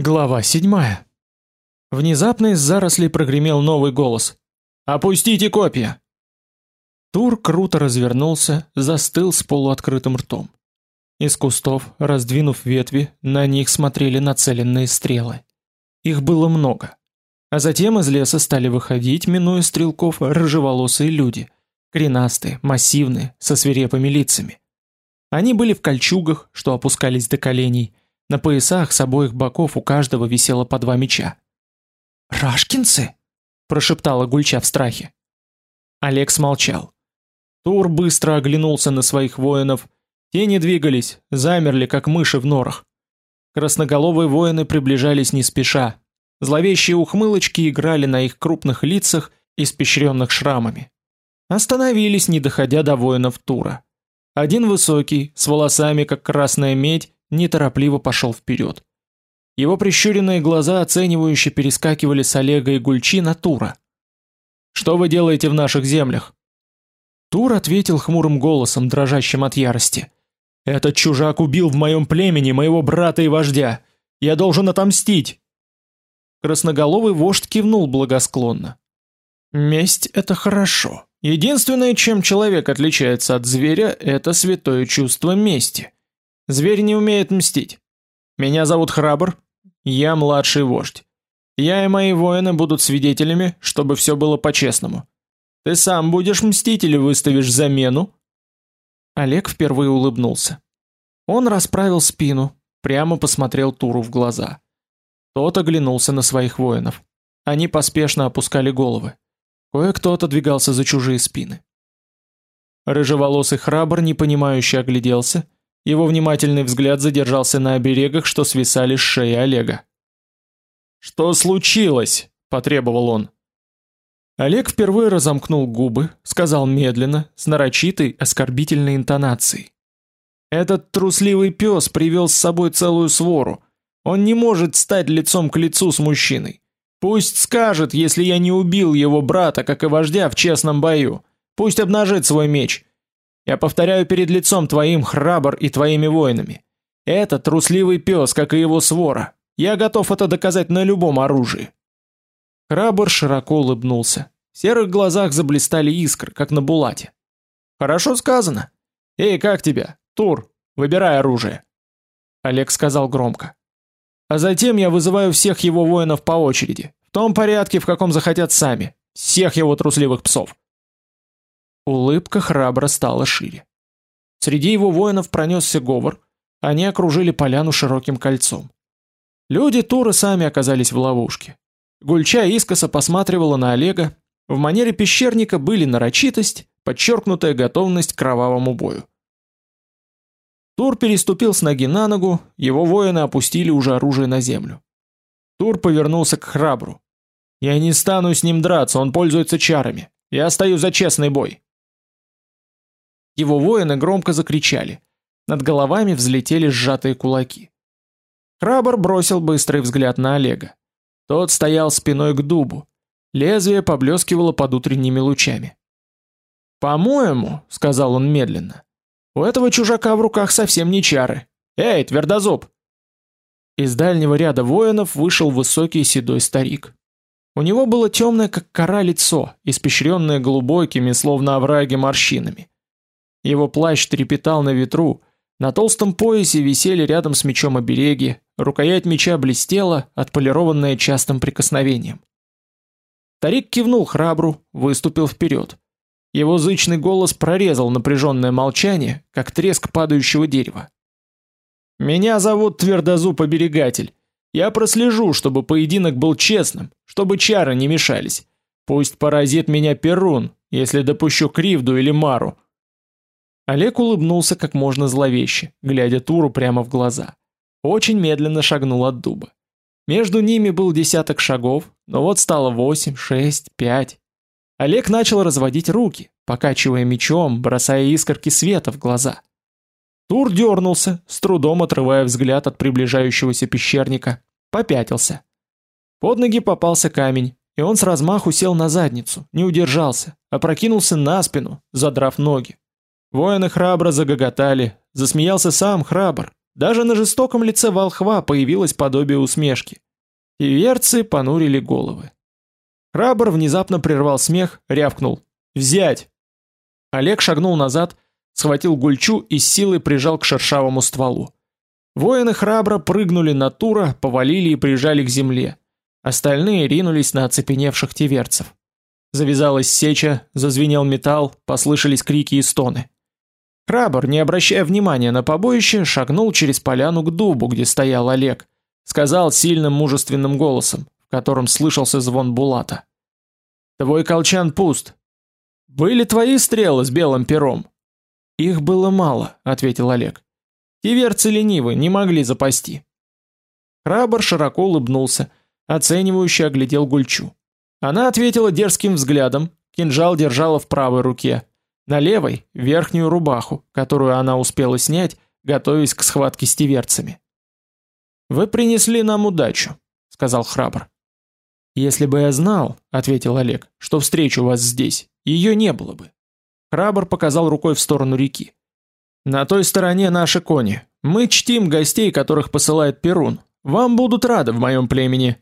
Глава седьмая. Внезапно из зарослей прогремел новый голос. «Опустите копья!» Тур круто развернулся, застыл с полуоткрытым ртом. Из кустов, раздвинув ветви, на них смотрели нацеленные стрелы. Их было много. А затем из леса стали выходить, минуя стрелков, рыжеволосые люди, коренастые, массивные, со свирепыми лицами. Они были в кольчугах, что опускались до коленей, на поясах с обоих боков у каждого висело по два меча. «Рашкинцы?» – прошептала Гульча в страхе. Олег смолчал. Тур быстро оглянулся на своих воинов. Те не двигались, замерли, как мыши в норах. Красноголовые воины приближались не спеша. Зловещие ухмылочки играли на их крупных лицах, испещренных шрамами. Остановились, не доходя до воинов Тура. Один высокий, с волосами, как красная медь, неторопливо пошел вперед. Его прищуренные глаза оценивающе перескакивали с Олега и Гульчи на Тура. «Что вы делаете в наших землях?» Тур ответил хмурым голосом, дрожащим от ярости. «Этот чужак убил в моем племени моего брата и вождя. Я должен отомстить!» Красноголовый вождь кивнул благосклонно. «Месть — это хорошо. Единственное, чем человек отличается от зверя, это святое чувство мести. Зверь не умеет мстить. Меня зовут Храбр, я младший вождь. Я и мои воины будут свидетелями, чтобы все было по-честному. Ты сам будешь мстить или выставишь замену?» Олег впервые улыбнулся. Он расправил спину, прямо посмотрел Туру в глаза. Тот оглянулся на своих воинов. Они поспешно опускали головы. Кое-кто отодвигался за чужие спины. Рыжеволосый храбр непонимающе огляделся, его внимательный взгляд задержался на оберегах, что свисали с шеи Олега. «Что случилось?» – потребовал он. Олег впервые разомкнул губы, сказал медленно, с нарочитой, оскорбительной интонацией. «Этот трусливый пес привел с собой целую свору. Он не может стать лицом к лицу с мужчиной. Пусть скажет, если я не убил его брата, как и вождя в честном бою. Пусть обнажит свой меч. Я повторяю перед лицом твоим храбр и твоими воинами. Это трусливый пес, как и его свора. Я готов это доказать на любом оружии. Храбр широко улыбнулся. В серых глазах заблистали искры, как на булате. Хорошо сказано. Эй, как тебя? Тур, выбирай оружие. Олег сказал громко. А затем я вызываю всех его воинов по очереди, в том порядке, в каком захотят сами. Всех его трусливых псов. Улыбка храбро стала шире. Среди его воинов пронесся говор, они окружили поляну широким кольцом. Люди Туры сами оказались в ловушке. Гульча искоса посматривала на Олега, в манере пещерника были нарочитость, подчеркнутая готовность к кровавому бою. Тур переступил с ноги на ногу, его воины опустили уже оружие на землю. Тур повернулся к храбру. «Я не стану с ним драться, он пользуется чарами. Я стою за честный бой». Его воины громко закричали. Над головами взлетели сжатые кулаки. Храбр бросил быстрый взгляд на Олега. Тот стоял спиной к дубу. Лезвие поблескивало под утренними лучами. «По-моему», — сказал он медленно, — «у этого чужака в руках совсем не чары. Эй, твердозуб!» Из дальнего ряда воинов вышел высокий седой старик. У него было темное, как кора, лицо, испещренное глубокими, словно овраги, морщинами. Его плащ трепетал на ветру, на толстом поясе висели рядом с мечом обереги, рукоять меча блестела, отполированная частым прикосновением. Тарик кивнул храбру, выступил вперед. Его зычный голос прорезал напряженное молчание, как треск падающего дерева. «Меня зовут Твердозуб Оберегатель. Я прослежу, чтобы поединок был честным, чтобы чары не мешались. Пусть поразит меня Перун, если допущу кривду или мару. Олег улыбнулся как можно зловеще, глядя Туру прямо в глаза. Очень медленно шагнул от дуба. Между ними был десяток шагов, но вот стало восемь, шесть, пять. Олег начал разводить руки, покачивая мечом, бросая искорки света в глаза. Тур дернулся, с трудом отрывая взгляд от приближающегося пещерника, попятился. Под ноги попался камень, и он с размаху сел на задницу, не удержался, опрокинулся на спину, задрав ноги. Воины храбро загоготали, засмеялся сам храбр, Даже на жестоком лице волхва появилось подобие усмешки. И верцы понурили головы. Храбр внезапно прервал смех, рявкнул: "Взять!" Олег шагнул назад, схватил гульчу и с силой прижал к шершавому стволу. Воины храбро прыгнули на Тура, повалили и прижали к земле. Остальные ринулись на оцепеневших тиверцев. Завязалась сеча, зазвенел металл, послышались крики и стоны. Храбр, не обращая внимания на побоище, шагнул через поляну к дубу, где стоял Олег, сказал сильным мужественным голосом, в котором слышался звон булата: "Твой колчан пуст. Были твои стрелы с белым пером?" "Их было мало", ответил Олег. "Тиверцы ленивы, не могли запасти". Храбр широко улыбнулся, оценивающе оглядел Гульчу. Она ответила дерзким взглядом, кинжал держала в правой руке. На левой верхнюю рубаху, которую она успела снять, готовясь к схватке с тиверцами. Вы принесли нам удачу, сказал храбр. Если бы я знал, ответил Олег, что встречу вас здесь, ее не было бы. Храбр показал рукой в сторону реки. На той стороне наши кони. Мы чтим гостей, которых посылает Перун. Вам будут рады в моем племени.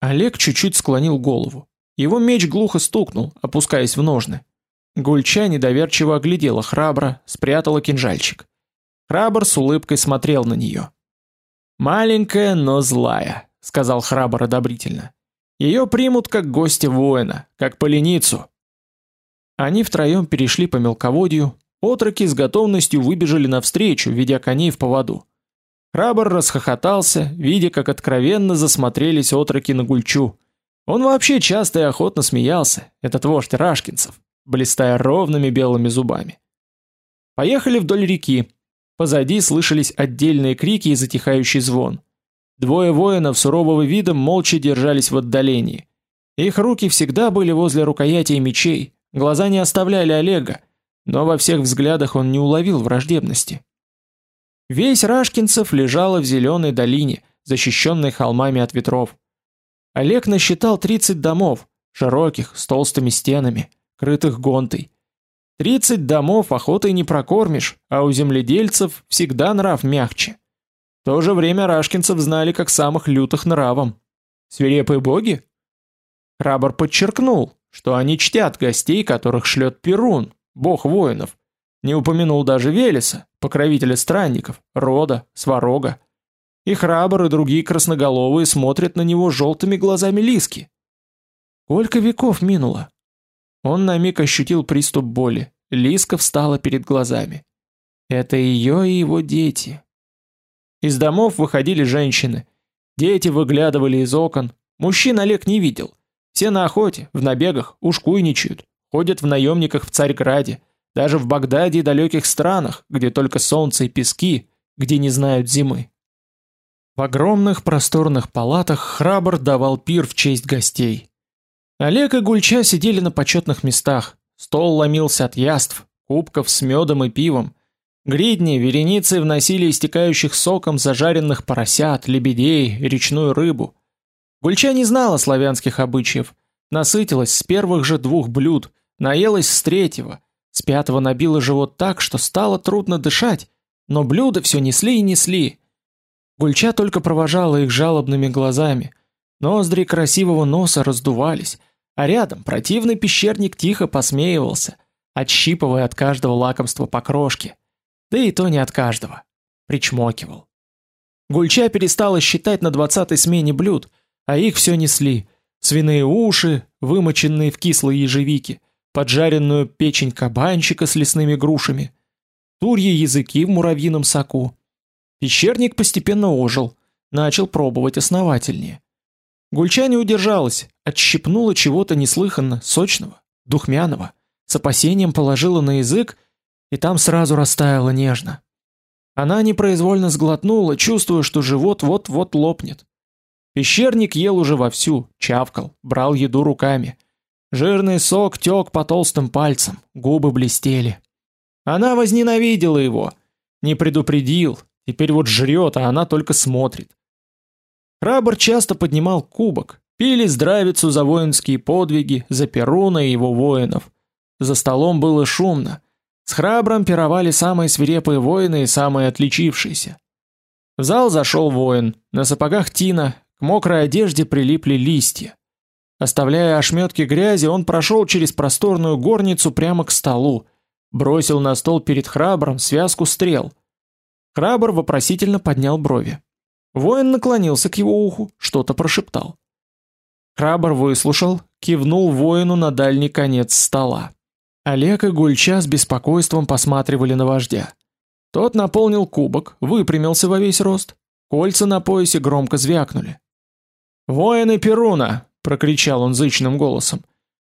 Олег чуть-чуть склонил голову. Его меч глухо стукнул, опускаясь в ножны. Гульча недоверчиво оглядела храбро, спрятала кинжальчик. Храбр с улыбкой смотрел на нее. «Маленькая, но злая», — сказал храбр одобрительно. «Ее примут как гостя воина, как поленицу». Они втроем перешли по мелководью, отроки с готовностью выбежали навстречу, ведя коней в поводу. Храбр расхохотался, видя, как откровенно засмотрелись отроки на Гульчу. Он вообще часто и охотно смеялся, этот вождь Рашкинцев блистая ровными белыми зубами. Поехали вдоль реки. Позади слышались отдельные крики и затихающий звон. Двое воинов сурового вида молча держались в отдалении. Их руки всегда были возле рукоятей мечей, глаза не оставляли Олега, но во всех взглядах он не уловил враждебности. Весь Рашкинцев лежала в зеленой долине, защищенной холмами от ветров. Олег насчитал 30 домов, широких, с толстыми стенами крытых гонтой. Тридцать домов охотой не прокормишь, а у земледельцев всегда нрав мягче. В то же время рашкинцев знали как самых лютых нравом. Свирепые боги? Храбр подчеркнул, что они чтят гостей, которых шлет Перун, бог воинов. Не упомянул даже Велеса, покровителя странников, рода, сварога. И храбр, и другие красноголовые смотрят на него желтыми глазами лиски. Сколько веков минуло, он на миг ощутил приступ боли. Лиска встала перед глазами. Это ее и его дети. Из домов выходили женщины. Дети выглядывали из окон. Мужчин Олег не видел. Все на охоте, в набегах, ушкуйничают, ходят в наемниках в Царьграде, даже в Багдаде и далеких странах, где только солнце и пески, где не знают зимы. В огромных просторных палатах храбр давал пир в честь гостей. Олег и Гульча сидели на почетных местах. Стол ломился от яств, кубков с медом и пивом. Гридни вереницы вносили истекающих соком зажаренных поросят, лебедей, речную рыбу. Гульча не знала славянских обычаев, насытилась с первых же двух блюд, наелась с третьего, с пятого набила живот так, что стало трудно дышать, но блюда все несли и несли. Гульча только провожала их жалобными глазами. Ноздри красивого носа раздувались, а рядом противный пещерник тихо посмеивался, отщипывая от каждого лакомства по крошке. Да и то не от каждого. Причмокивал. Гульча перестала считать на двадцатой смене блюд, а их все несли. Свиные уши, вымоченные в кислой ежевике, поджаренную печень кабанчика с лесными грушами, турьи языки в муравьином соку. Пещерник постепенно ожил, начал пробовать основательнее. Гульча не удержалась, отщипнула чего-то неслыханно сочного, духмяного, с опасением положила на язык, и там сразу растаяло нежно. Она непроизвольно сглотнула, чувствуя, что живот вот-вот лопнет. Пещерник ел уже вовсю, чавкал, брал еду руками. Жирный сок тек по толстым пальцам, губы блестели. Она возненавидела его, не предупредил, теперь вот жрет, а она только смотрит. Храбр часто поднимал кубок, пили здравицу за воинские подвиги, за Перуна и его воинов. За столом было шумно. С храбром пировали самые свирепые воины и самые отличившиеся. В зал зашел воин, на сапогах тина, к мокрой одежде прилипли листья. Оставляя ошметки грязи, он прошел через просторную горницу прямо к столу, бросил на стол перед храбром связку стрел. Храбр вопросительно поднял брови. Воин наклонился к его уху, что-то прошептал. Храбр выслушал, кивнул воину на дальний конец стола. Олег и Гульча с беспокойством посматривали на вождя. Тот наполнил кубок, выпрямился во весь рост. Кольца на поясе громко звякнули. «Воины Перуна!» — прокричал он зычным голосом.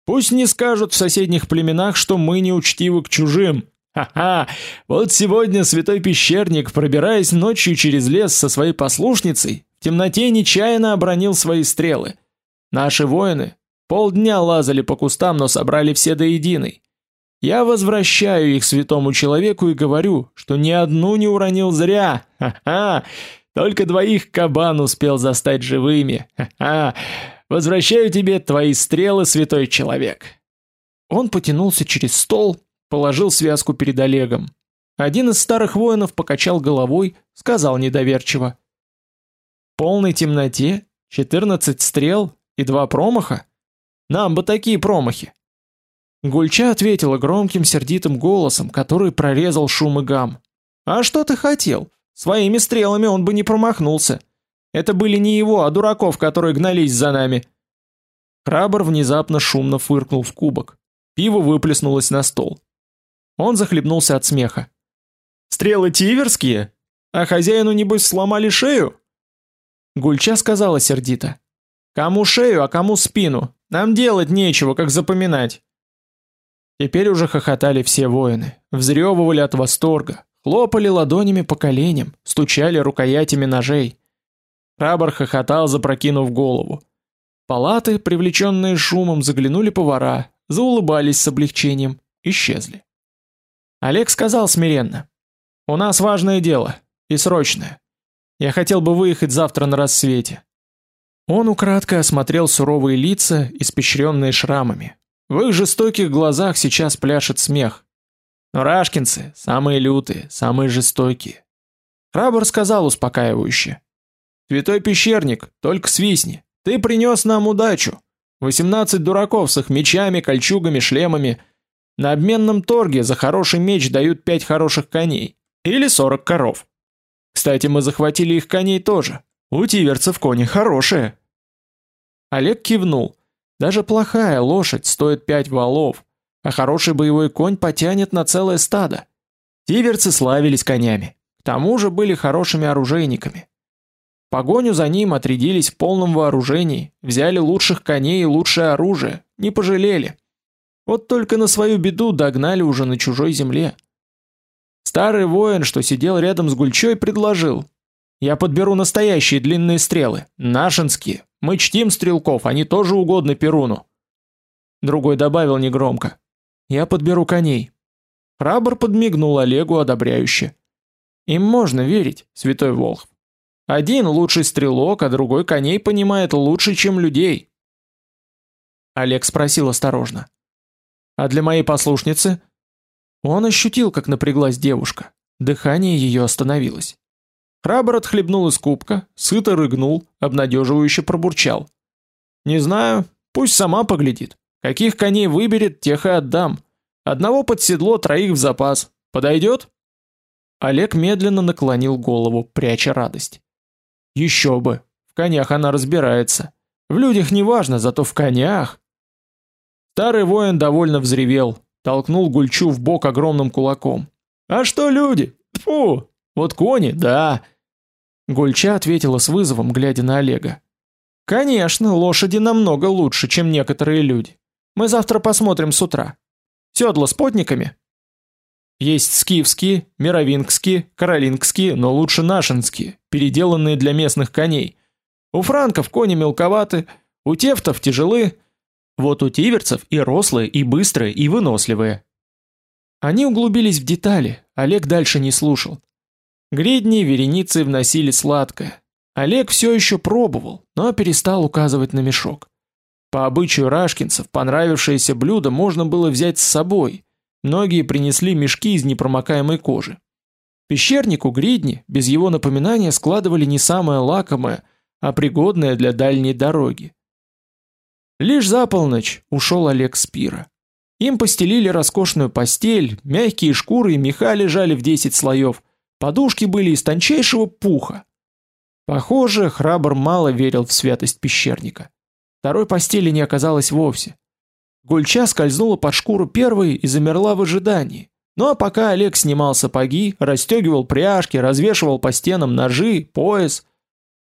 «Пусть не скажут в соседних племенах, что мы неучтивы к чужим. Ха-ха! Вот сегодня святой пещерник, пробираясь ночью через лес со своей послушницей, в темноте нечаянно обронил свои стрелы. Наши воины полдня лазали по кустам, но собрали все до единой. Я возвращаю их святому человеку и говорю, что ни одну не уронил зря. Ха-ха! Только двоих кабан успел застать живыми. Ха-ха! Возвращаю тебе твои стрелы, святой человек. Он потянулся через стол, положил связку перед Олегом. Один из старых воинов покачал головой, сказал недоверчиво: "В полной темноте 14 стрел и два промаха? Нам бы такие промахи". Гульча ответила громким сердитым голосом, который прорезал шум и гам. "А что ты хотел? Своими стрелами он бы не промахнулся. Это были не его, а дураков, которые гнались за нами". Храбр внезапно шумно фыркнул в кубок. Пиво выплеснулось на стол. Он захлебнулся от смеха. Стрелы тиверские, а хозяину небось сломали шею? Гульча сказала сердито: "Кому шею, а кому спину? Нам делать нечего, как запоминать". Теперь уже хохотали все воины, взрёвывали от восторга, хлопали ладонями по коленям, стучали рукоятями ножей. Храбр хохотал, запрокинув голову. Палаты, привлеченные шумом, заглянули повара, заулыбались с облегчением, исчезли. Олег сказал смиренно: "У нас важное дело и срочное. Я хотел бы выехать завтра на рассвете". Он украдкой осмотрел суровые лица, испещренные шрамами. В их жестоких глазах сейчас пляшет смех. Но рашкинцы самые лютые, самые жестокие. Храбр сказал успокаивающе: "Святой пещерник, только свистни. Ты принес нам удачу. Восемнадцать дураков с их мечами, кольчугами, шлемами. На обменном торге за хороший меч дают пять хороших коней или сорок коров. Кстати, мы захватили их коней тоже. У тиверцев кони хорошие. Олег кивнул. Даже плохая лошадь стоит пять валов, а хороший боевой конь потянет на целое стадо. Тиверцы славились конями. К тому же были хорошими оружейниками. погоню за ним отрядились в полном вооружении, взяли лучших коней и лучшее оружие, не пожалели. Вот только на свою беду догнали уже на чужой земле. Старый воин, что сидел рядом с Гульчой, предложил: "Я подберу настоящие длинные стрелы, нашинские. Мы чтим стрелков, они тоже угодны Перуну". Другой добавил негромко: "Я подберу коней". Храбр подмигнул Олегу одобряюще. Им можно верить, святой Волхв. Один лучший стрелок, а другой коней понимает лучше, чем людей. Олег спросил осторожно: а для моей послушницы? Он ощутил, как напряглась девушка. Дыхание ее остановилось. Храбр отхлебнул из кубка, сыто рыгнул, обнадеживающе пробурчал: "Не знаю, пусть сама поглядит. Каких коней выберет, тех и отдам. Одного под седло, троих в запас. Подойдет?» Олег медленно наклонил голову, пряча радость. Еще бы. В конях она разбирается. В людях не важно, зато в конях. Старый воин довольно взревел, толкнул Гульчу в бок огромным кулаком. А что люди? Фу, вот кони, да. Гульча ответила с вызовом, глядя на Олега. Конечно, лошади намного лучше, чем некоторые люди. Мы завтра посмотрим с утра. Седла с потниками. Есть скифские, мировингские, каролингские, но лучше нашинские, переделанные для местных коней. У франков кони мелковаты, у тевтов тяжелы, вот у тиверцев и рослые, и быстрые, и выносливые. Они углубились в детали, Олег дальше не слушал. Гридни вереницы вносили сладкое. Олег все еще пробовал, но перестал указывать на мешок. По обычаю рашкинцев понравившееся блюдо можно было взять с собой. Многие принесли мешки из непромокаемой кожи. Пещернику Гридни без его напоминания складывали не самое лакомое, а пригодное для дальней дороги. Лишь за полночь ушел Олег с пира. Им постелили роскошную постель, мягкие шкуры и меха лежали в десять слоев, подушки были из тончайшего пуха. Похоже, храбр мало верил в святость пещерника. Второй постели не оказалось вовсе. Гульча скользнула под шкуру первой и замерла в ожидании. Ну а пока Олег снимал сапоги, расстегивал пряжки, развешивал по стенам ножи, пояс,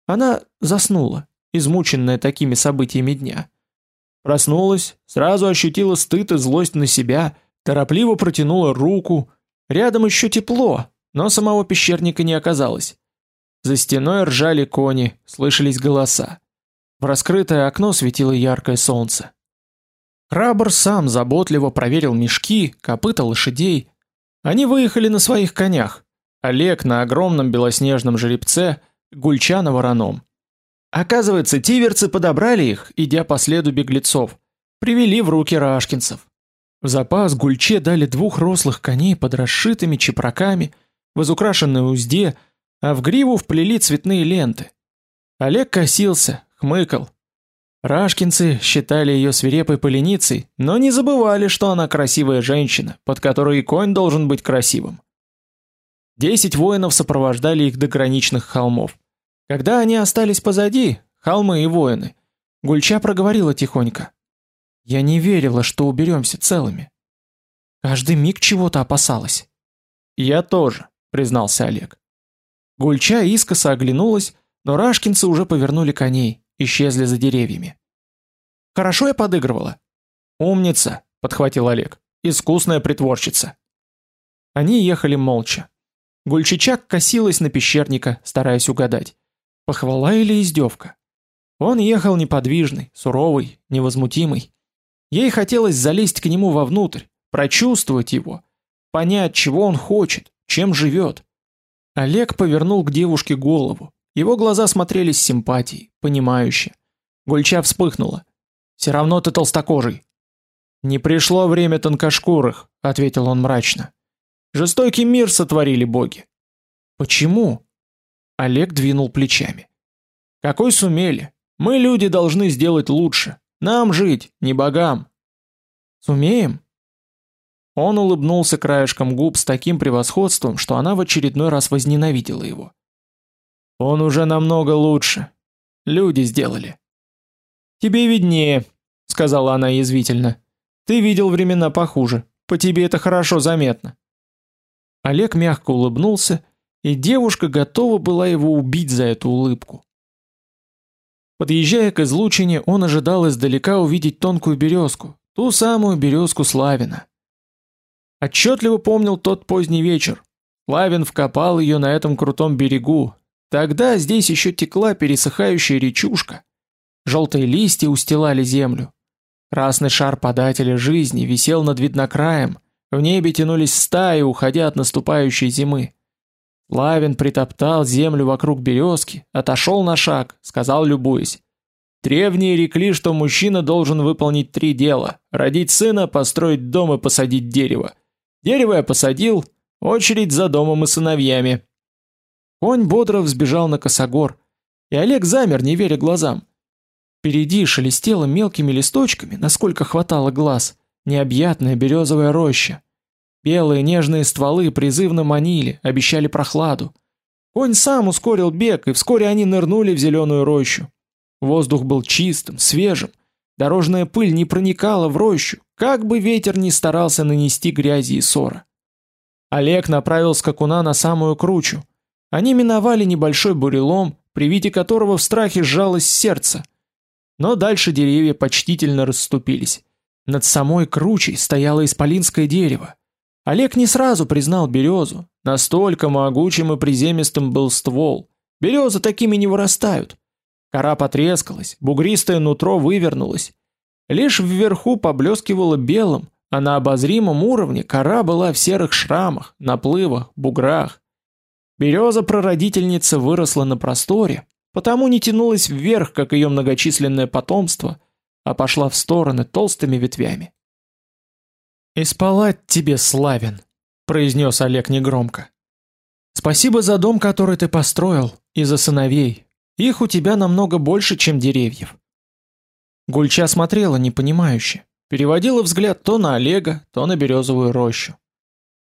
она заснула, измученная такими событиями дня. Проснулась, сразу ощутила стыд и злость на себя, торопливо протянула руку. Рядом еще тепло, но самого пещерника не оказалось. За стеной ржали кони, слышались голоса. В раскрытое окно светило яркое солнце. Храбр сам заботливо проверил мешки, копыта лошадей. Они выехали на своих конях. Олег на огромном белоснежном жеребце, Гульча на вороном. Оказывается, тиверцы подобрали их, идя по следу беглецов, привели в руки рашкинцев. В запас Гульче дали двух рослых коней под расшитыми чепраками, в изукрашенной узде, а в гриву вплели цветные ленты. Олег косился, хмыкал, Рашкинцы считали ее свирепой поленицей, но не забывали, что она красивая женщина, под которой и конь должен быть красивым. Десять воинов сопровождали их до граничных холмов. Когда они остались позади, холмы и воины, Гульча проговорила тихонько: "Я не верила, что уберемся целыми. Каждый миг чего-то опасалась". "Я тоже", признался Олег. Гульча искоса оглянулась, но рашкинцы уже повернули коней исчезли за деревьями. Хорошо я подыгрывала. Умница, подхватил Олег. Искусная притворщица. Они ехали молча. Гульчичак косилась на пещерника, стараясь угадать, похвала или издевка. Он ехал неподвижный, суровый, невозмутимый. Ей хотелось залезть к нему вовнутрь, прочувствовать его, понять, чего он хочет, чем живет. Олег повернул к девушке голову, его глаза смотрели с симпатией, понимающе. Гульча вспыхнула. Все равно ты толстокожий. Не пришло время тонкошкурых, ответил он мрачно. Жестокий мир сотворили боги. Почему? Олег двинул плечами. Какой сумели? Мы люди должны сделать лучше. Нам жить, не богам. Сумеем? Он улыбнулся краешком губ с таким превосходством, что она в очередной раз возненавидела его. Он уже намного лучше. Люди сделали. Тебе виднее, сказала она язвительно. Ты видел времена похуже. По тебе это хорошо заметно. Олег мягко улыбнулся, и девушка готова была его убить за эту улыбку. Подъезжая к излучине, он ожидал издалека увидеть тонкую березку, ту самую березку Славина. Отчетливо помнил тот поздний вечер. Славин вкопал ее на этом крутом берегу, Тогда здесь еще текла пересыхающая речушка. Желтые листья устилали землю. Красный шар подателя жизни висел над виднокраем, в небе тянулись стаи, уходя от наступающей зимы. Лавин притоптал землю вокруг березки, отошел на шаг, сказал, любуясь. Древние рекли, что мужчина должен выполнить три дела: родить сына, построить дом и посадить дерево. Дерево я посадил, очередь за домом и сыновьями. Конь бодро взбежал на косогор, и Олег замер, не веря глазам. Впереди шелестела мелкими листочками, насколько хватало глаз, необъятная березовая роща. Белые нежные стволы призывно манили, обещали прохладу. Конь сам ускорил бег, и вскоре они нырнули в зеленую рощу. Воздух был чистым, свежим. Дорожная пыль не проникала в рощу, как бы ветер ни старался нанести грязи и ссора. Олег направил скакуна на самую кручу. Они миновали небольшой бурелом, при виде которого в страхе сжалось сердце. Но дальше деревья почтительно расступились. Над самой кручей стояло исполинское дерево. Олег не сразу признал березу, настолько могучим и приземистым был ствол. Березы такими не вырастают. Кора потрескалась, бугристое нутро вывернулось. Лишь вверху поблескивало белым, а на обозримом уровне кора была в серых шрамах, наплывах, буграх. Береза прародительница выросла на просторе, потому не тянулась вверх, как ее многочисленное потомство, а пошла в стороны толстыми ветвями. «Исполать тебе славен», — произнес Олег негромко. Спасибо за дом, который ты построил, и за сыновей. Их у тебя намного больше, чем деревьев. Гульча смотрела непонимающе, переводила взгляд то на Олега, то на березовую рощу.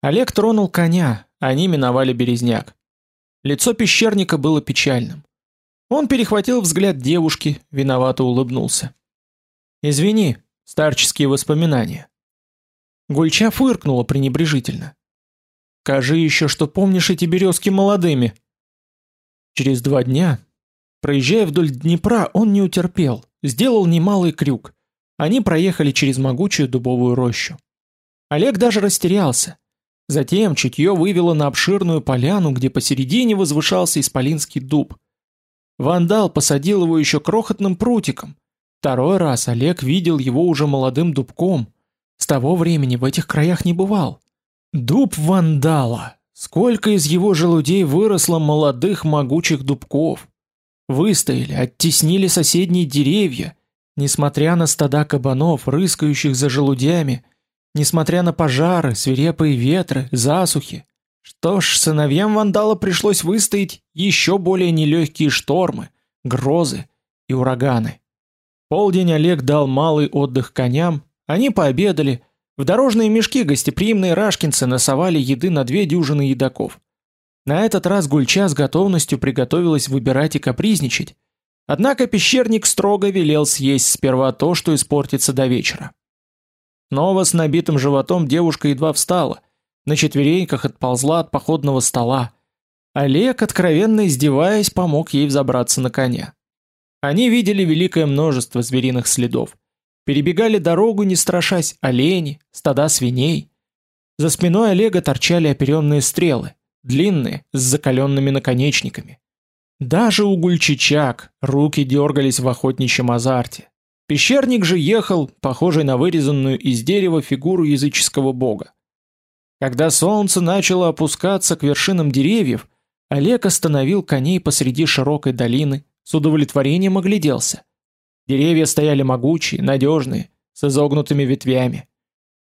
Олег тронул коня, они миновали березняк. Лицо пещерника было печальным. Он перехватил взгляд девушки, виновато улыбнулся. Извини, старческие воспоминания. Гульча фыркнула пренебрежительно. Скажи еще, что помнишь эти березки молодыми. Через два дня, проезжая вдоль Днепра, он не утерпел, сделал немалый крюк. Они проехали через могучую дубовую рощу. Олег даже растерялся. Затем чутье вывело на обширную поляну, где посередине возвышался исполинский дуб. Вандал посадил его еще крохотным прутиком. Второй раз Олег видел его уже молодым дубком. С того времени в этих краях не бывал. Дуб вандала. Сколько из его желудей выросло молодых могучих дубков. Выстояли, оттеснили соседние деревья, несмотря на стада кабанов, рыскающих за желудями, несмотря на пожары, свирепые ветры, засухи. Что ж, сыновьям вандала пришлось выстоять еще более нелегкие штормы, грозы и ураганы. Полдень Олег дал малый отдых коням, они пообедали, в дорожные мешки гостеприимные рашкинцы насовали еды на две дюжины едоков. На этот раз Гульча с готовностью приготовилась выбирать и капризничать. Однако пещерник строго велел съесть сперва то, что испортится до вечера. Снова с набитым животом девушка едва встала, на четвереньках отползла от походного стола. Олег, откровенно издеваясь, помог ей взобраться на коня. Они видели великое множество звериных следов. Перебегали дорогу, не страшась, олени, стада свиней. За спиной Олега торчали оперенные стрелы, длинные, с закаленными наконечниками. Даже у гульчичак руки дергались в охотничьем азарте. Пещерник же ехал, похожий на вырезанную из дерева фигуру языческого бога. Когда солнце начало опускаться к вершинам деревьев, Олег остановил коней посреди широкой долины, с удовлетворением огляделся. Деревья стояли могучие, надежные, с изогнутыми ветвями.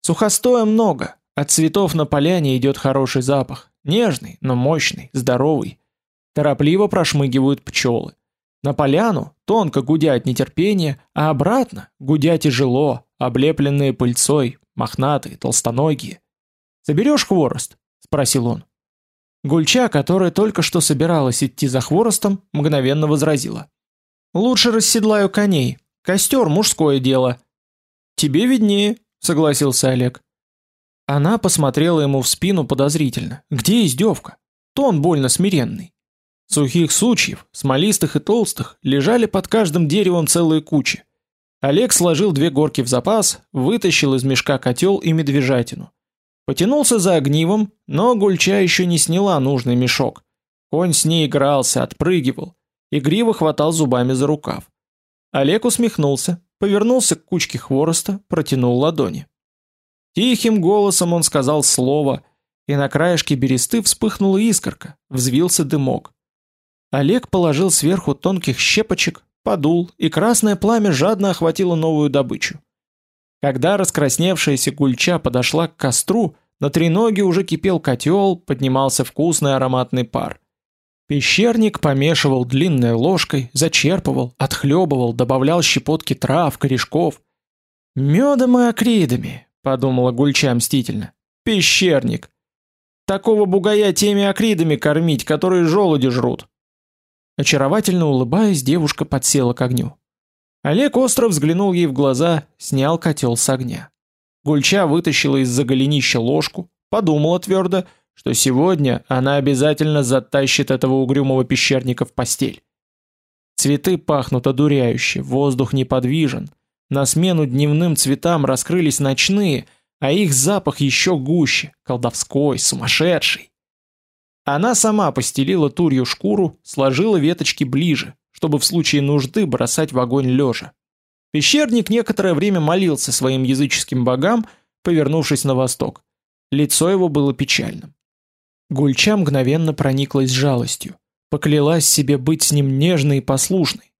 Сухостоя много, от цветов на поляне идет хороший запах, нежный, но мощный, здоровый. Торопливо прошмыгивают пчелы. На поляну, тонко гудя от нетерпения, а обратно, гудя тяжело, облепленные пыльцой, мохнатые, толстоногие. «Соберешь хворост?» — спросил он. Гульча, которая только что собиралась идти за хворостом, мгновенно возразила. Лучше расседлаю коней. Костер мужское дело. Тебе виднее, согласился Олег. Она посмотрела ему в спину подозрительно. Где издевка? Тон больно смиренный. Сухих сучьев, смолистых и толстых, лежали под каждым деревом целые кучи. Олег сложил две горки в запас, вытащил из мешка котел и медвежатину. Потянулся за огнивом, но гульча еще не сняла нужный мешок. Конь с ней игрался, отпрыгивал игриво хватал зубами за рукав. Олег усмехнулся, повернулся к кучке хвороста, протянул ладони. Тихим голосом он сказал слово, и на краешке бересты вспыхнула искорка, взвился дымок. Олег положил сверху тонких щепочек, подул, и красное пламя жадно охватило новую добычу. Когда раскрасневшаяся гульча подошла к костру, на треноге уже кипел котел, поднимался вкусный ароматный пар. Пещерник помешивал длинной ложкой, зачерпывал, отхлебывал, добавлял щепотки трав, корешков. «Медом и акридами», — подумала Гульча мстительно. «Пещерник! Такого бугая теми акридами кормить, которые желуди жрут!» Очаровательно улыбаясь, девушка подсела к огню. Олег остро взглянул ей в глаза, снял котел с огня. Гульча вытащила из-за голенища ложку, подумала твердо — что сегодня она обязательно затащит этого угрюмого пещерника в постель. Цветы пахнут одуряюще, воздух неподвижен. На смену дневным цветам раскрылись ночные, а их запах еще гуще, колдовской, сумасшедший. Она сама постелила турью шкуру, сложила веточки ближе, чтобы в случае нужды бросать в огонь лежа. Пещерник некоторое время молился своим языческим богам, повернувшись на восток. Лицо его было печальным. Гульча мгновенно прониклась жалостью, поклялась себе быть с ним нежной и послушной.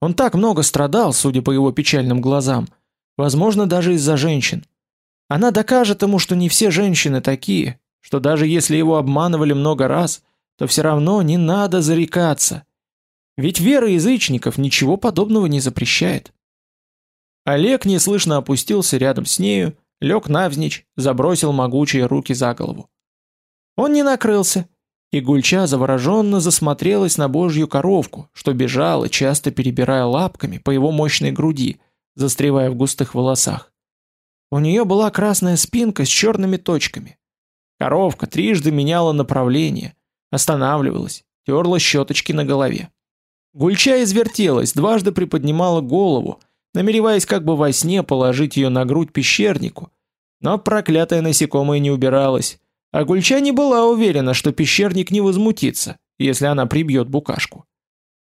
Он так много страдал, судя по его печальным глазам, возможно, даже из-за женщин. Она докажет ему, что не все женщины такие, что даже если его обманывали много раз, то все равно не надо зарекаться. Ведь вера язычников ничего подобного не запрещает. Олег неслышно опустился рядом с нею, лег навзничь, забросил могучие руки за голову. Он не накрылся, и Гульча завороженно засмотрелась на божью коровку, что бежала, часто перебирая лапками по его мощной груди, застревая в густых волосах. У нее была красная спинка с черными точками. Коровка трижды меняла направление, останавливалась, терла щеточки на голове. Гульча извертелась, дважды приподнимала голову, намереваясь как бы во сне положить ее на грудь пещернику, но проклятое насекомое не убиралось, а Гульча не была уверена, что пещерник не возмутится, если она прибьет букашку.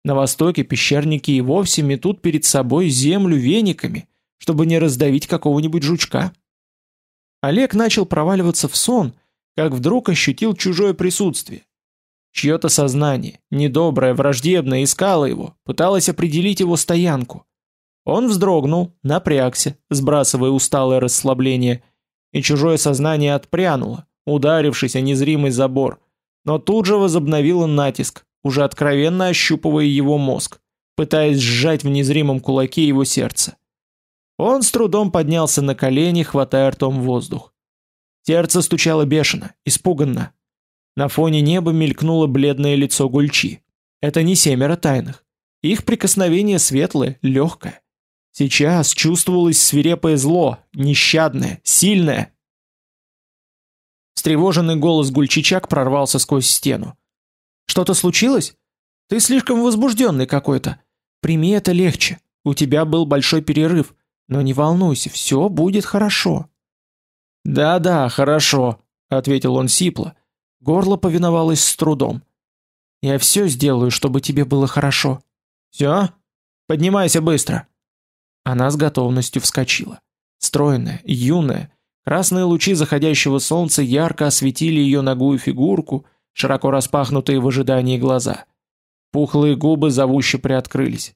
На востоке пещерники и вовсе метут перед собой землю вениками, чтобы не раздавить какого-нибудь жучка. Олег начал проваливаться в сон, как вдруг ощутил чужое присутствие. Чье-то сознание, недоброе, враждебное, искало его, пыталось определить его стоянку. Он вздрогнул, напрягся, сбрасывая усталое расслабление, и чужое сознание отпрянуло, ударившись о незримый забор, но тут же возобновило натиск, уже откровенно ощупывая его мозг, пытаясь сжать в незримом кулаке его сердце. Он с трудом поднялся на колени, хватая ртом воздух. Сердце стучало бешено, испуганно. На фоне неба мелькнуло бледное лицо Гульчи. Это не семеро тайных. Их прикосновение светлое, легкое. Сейчас чувствовалось свирепое зло, нещадное, сильное. Встревоженный голос Гульчичак прорвался сквозь стену. Что-то случилось? Ты слишком возбужденный какой-то. Прими это легче. У тебя был большой перерыв, но не волнуйся, все будет хорошо. Да-да, хорошо, ответил он сипло. Горло повиновалось с трудом. Я все сделаю, чтобы тебе было хорошо. Все? Поднимайся быстро. Она с готовностью вскочила. Стройная, юная, красные лучи заходящего солнца ярко осветили ее ногую фигурку, широко распахнутые в ожидании глаза. Пухлые губы зовуще приоткрылись.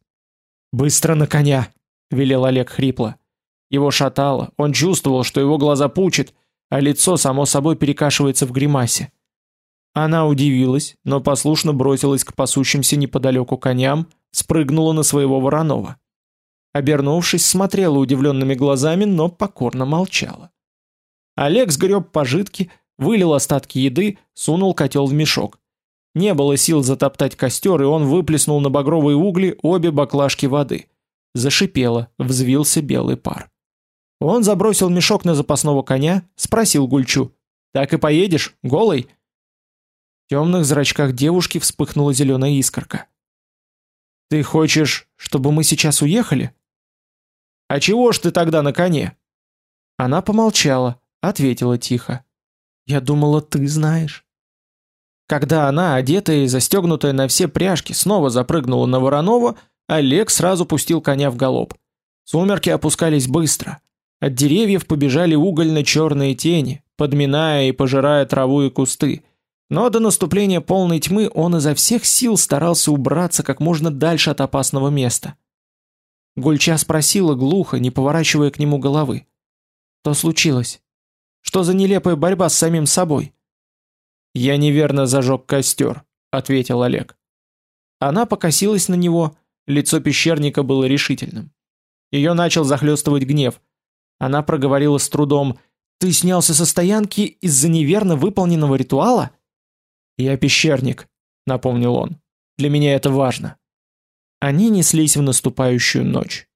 «Быстро на коня!» — велел Олег хрипло. Его шатало, он чувствовал, что его глаза пучат, а лицо само собой перекашивается в гримасе. Она удивилась, но послушно бросилась к пасущимся неподалеку коням, спрыгнула на своего вороного. Обернувшись, смотрела удивленными глазами, но покорно молчала. Олег сгреб пожитки, вылил остатки еды, сунул котел в мешок. Не было сил затоптать костер, и он выплеснул на багровые угли обе баклажки воды. Зашипело, взвился белый пар. Он забросил мешок на запасного коня, спросил Гульчу: "Так и поедешь, голый?" В темных зрачках девушки вспыхнула зеленая искорка. "Ты хочешь, чтобы мы сейчас уехали?" "А чего ж ты тогда на коне?" Она помолчала, ответила тихо: я думала, ты знаешь. Когда она, одетая и застегнутая на все пряжки, снова запрыгнула на Воронова, Олег сразу пустил коня в галоп. Сумерки опускались быстро. От деревьев побежали угольно-черные тени, подминая и пожирая траву и кусты. Но до наступления полной тьмы он изо всех сил старался убраться как можно дальше от опасного места. Гульча спросила глухо, не поворачивая к нему головы: "Что случилось?" Что за нелепая борьба с самим собой? Я неверно зажег костер», — ответил Олег. Она покосилась на него, лицо пещерника было решительным. Ее начал захлестывать гнев. Она проговорила с трудом: "Ты снялся со стоянки из-за неверно выполненного ритуала?" "Я пещерник", напомнил он. "Для меня это важно". Они неслись в наступающую ночь.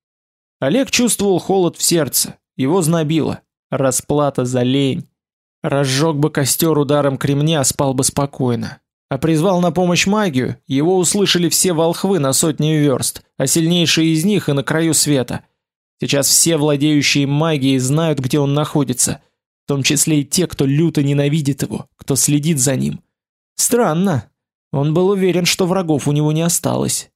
Олег чувствовал холод в сердце, его знобило. Расплата за лень. Разжег бы костер ударом кремня, спал бы спокойно. А призвал на помощь магию, его услышали все волхвы на сотни верст, а сильнейшие из них и на краю света. Сейчас все владеющие магией знают, где он находится, в том числе и те, кто люто ненавидит его, кто следит за ним. Странно. Он был уверен, что врагов у него не осталось.